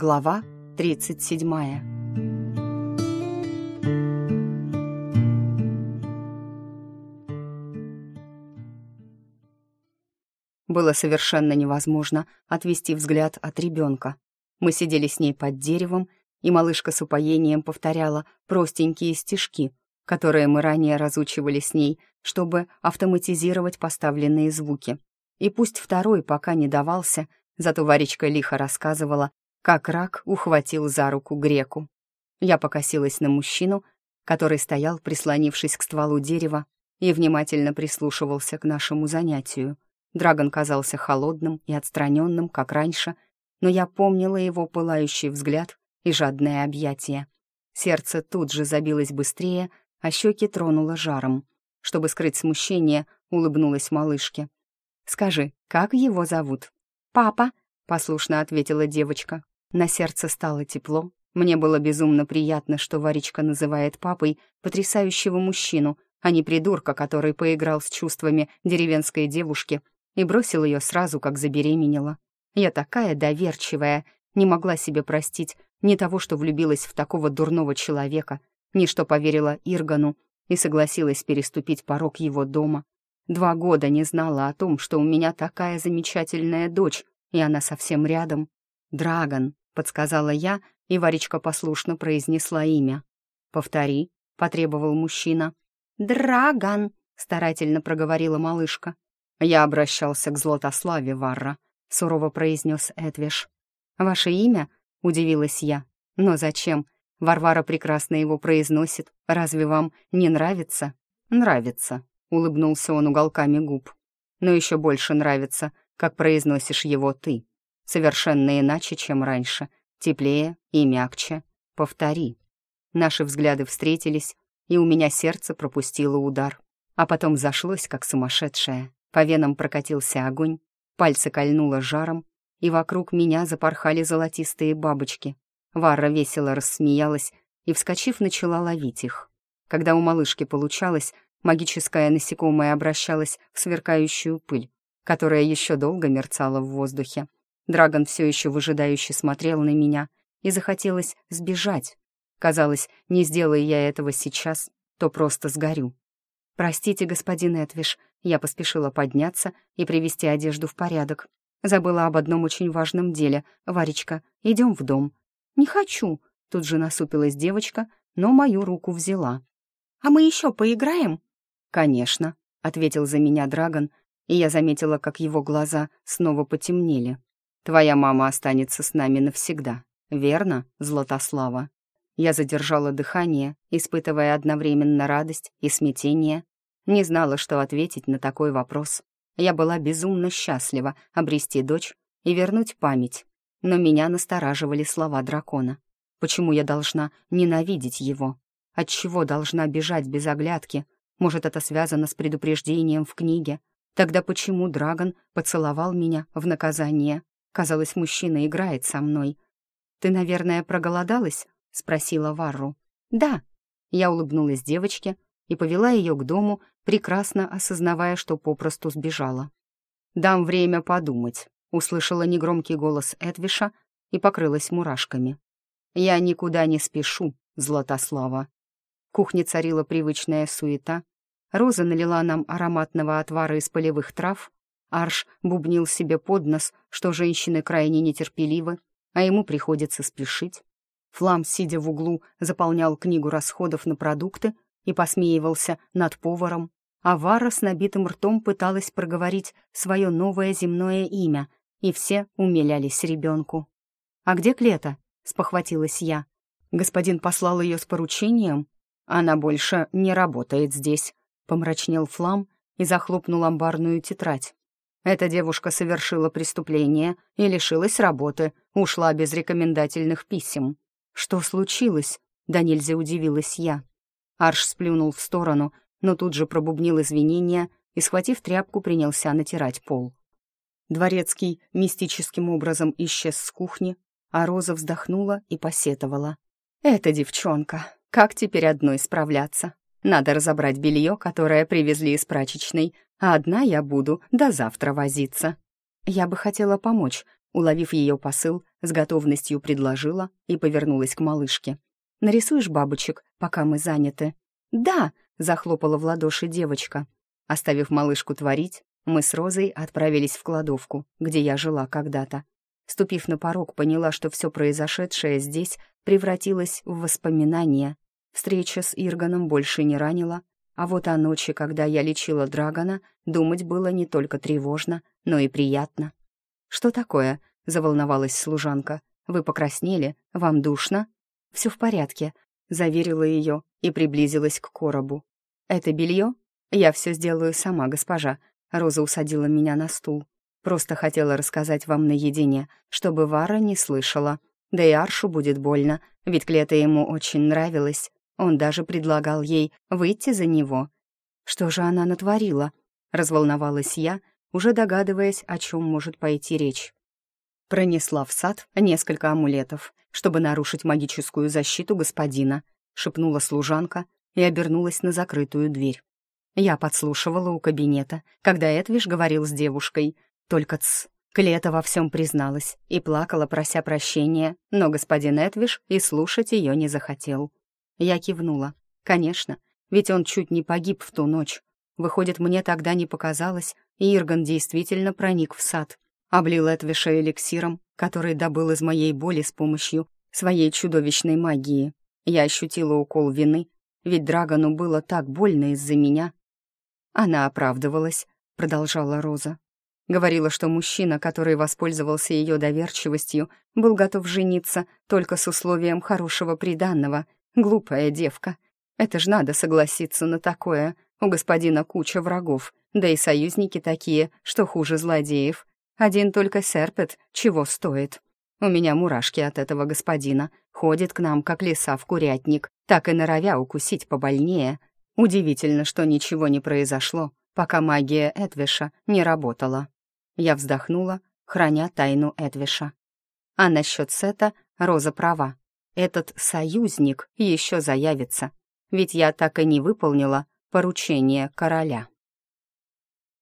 Глава 37 Было совершенно невозможно отвести взгляд от ребенка. Мы сидели с ней под деревом, и малышка с упоением повторяла простенькие стишки, которые мы ранее разучивали с ней, чтобы автоматизировать поставленные звуки. И пусть второй пока не давался, зато Варечка лихо рассказывала, как рак ухватил за руку греку. Я покосилась на мужчину, который стоял, прислонившись к стволу дерева, и внимательно прислушивался к нашему занятию. Драгон казался холодным и отстраненным, как раньше, но я помнила его пылающий взгляд и жадное объятие. Сердце тут же забилось быстрее, а щеки тронуло жаром. Чтобы скрыть смущение, улыбнулась малышке. «Скажи, как его зовут?» «Папа», — послушно ответила девочка. На сердце стало тепло. Мне было безумно приятно, что Варечка называет папой потрясающего мужчину, а не придурка, который поиграл с чувствами деревенской девушки и бросил ее сразу, как забеременела. Я такая доверчивая, не могла себе простить ни того, что влюбилась в такого дурного человека, ни что поверила Иргану и согласилась переступить порог его дома. Два года не знала о том, что у меня такая замечательная дочь, и она совсем рядом. «Драгон», — подсказала я, и Варечка послушно произнесла имя. «Повтори», — потребовал мужчина. «Драгон», — старательно проговорила малышка. «Я обращался к Златославе, Варра», — сурово произнес Эдвиш. «Ваше имя?» — удивилась я. «Но зачем? Варвара прекрасно его произносит. Разве вам не нравится?» «Нравится», — улыбнулся он уголками губ. «Но еще больше нравится, как произносишь его ты. Совершенно иначе, чем раньше. Теплее и мягче. Повтори». Наши взгляды встретились, и у меня сердце пропустило удар. А потом зашлось, как сумасшедшее. По венам прокатился огонь, пальцы кольнуло жаром, и вокруг меня запорхали золотистые бабочки. Варра весело рассмеялась и, вскочив, начала ловить их. Когда у малышки получалось, магическое насекомое обращалось в сверкающую пыль, которая еще долго мерцала в воздухе. Драгон все еще выжидающе смотрел на меня, и захотелось сбежать. Казалось, не сделая я этого сейчас, то просто сгорю. «Простите, господин Этвиш», я поспешила подняться и привести одежду в порядок. Забыла об одном очень важном деле. «Варечка, идем в дом». «Не хочу», — тут же насупилась девочка, но мою руку взяла. «А мы еще поиграем?» «Конечно», — ответил за меня Драгон, и я заметила, как его глаза снова потемнели. «Твоя мама останется с нами навсегда, верно, Златослава?» Я задержала дыхание, испытывая одновременно радость и смятение. Не знала, что ответить на такой вопрос. Я была безумно счастлива обрести дочь и вернуть память. Но меня настораживали слова дракона. Почему я должна ненавидеть его? Отчего должна бежать без оглядки? Может, это связано с предупреждением в книге? Тогда почему Драгон поцеловал меня в наказание? Казалось, мужчина играет со мной. «Ты, наверное, проголодалась?» — спросила Варру. «Да». Я улыбнулась девочке и повела ее к дому, прекрасно осознавая, что попросту сбежала. «Дам время подумать», — услышала негромкий голос Эдвиша и покрылась мурашками. «Я никуда не спешу, Златослава». В кухне царила привычная суета. Роза налила нам ароматного отвара из полевых трав. Арш бубнил себе под нос, что женщины крайне нетерпеливы, а ему приходится спешить. Флам, сидя в углу, заполнял книгу расходов на продукты и посмеивался над поваром, а Вара с набитым ртом пыталась проговорить свое новое земное имя, и все умилялись ребенку. «А где Клета?» — спохватилась я. «Господин послал ее с поручением?» «Она больше не работает здесь», — помрачнел Флам и захлопнул амбарную тетрадь. Эта девушка совершила преступление и лишилась работы, ушла без рекомендательных писем. «Что случилось?» — да нельзя удивилась я. Арш сплюнул в сторону, но тут же пробубнил извинения и, схватив тряпку, принялся натирать пол. Дворецкий мистическим образом исчез с кухни, а Роза вздохнула и посетовала. «Эта девчонка, как теперь одной справляться? Надо разобрать белье, которое привезли из прачечной, а одна я буду до завтра возиться». «Я бы хотела помочь», Уловив ее посыл, с готовностью предложила и повернулась к малышке. «Нарисуешь бабочек, пока мы заняты?» «Да!» — захлопала в ладоши девочка. Оставив малышку творить, мы с Розой отправились в кладовку, где я жила когда-то. Ступив на порог, поняла, что все произошедшее здесь превратилось в воспоминания. Встреча с Ирганом больше не ранила, а вот о ночи, когда я лечила Драгона, думать было не только тревожно, но и приятно. «Что такое?» — заволновалась служанка. «Вы покраснели? Вам душно?» «Все в порядке», — заверила ее и приблизилась к коробу. «Это белье? Я все сделаю сама, госпожа». Роза усадила меня на стул. «Просто хотела рассказать вам наедине, чтобы Вара не слышала. Да и Аршу будет больно, ведь Клета ему очень нравилась. Он даже предлагал ей выйти за него. Что же она натворила?» Разволновалась я, уже догадываясь, о чем может пойти речь. Пронесла в сад несколько амулетов, чтобы нарушить магическую защиту господина, шепнула служанка и обернулась на закрытую дверь. Я подслушивала у кабинета, когда Эдвиш говорил с девушкой. Только ц. Клета во всем призналась и плакала, прося прощения, но господин Эдвиш и слушать ее не захотел. Я кивнула. Конечно, ведь он чуть не погиб в ту ночь. Выходит, мне тогда не показалось, и Ирган действительно проник в сад. Облил Этвиша эликсиром, который добыл из моей боли с помощью своей чудовищной магии. Я ощутила укол вины, ведь Драгону было так больно из-за меня. Она оправдывалась, продолжала Роза. Говорила, что мужчина, который воспользовался ее доверчивостью, был готов жениться только с условием хорошего приданного. Глупая девка. Это ж надо согласиться на такое. У господина куча врагов, да и союзники такие, что хуже злодеев. Один только Серпет чего стоит. У меня мурашки от этого господина. Ходит к нам, как лиса в курятник, так и норовя укусить побольнее. Удивительно, что ничего не произошло, пока магия Эдвиша не работала. Я вздохнула, храня тайну Эдвиша. А насчет Сета Роза права. Этот союзник еще заявится. Ведь я так и не выполнила поручение короля.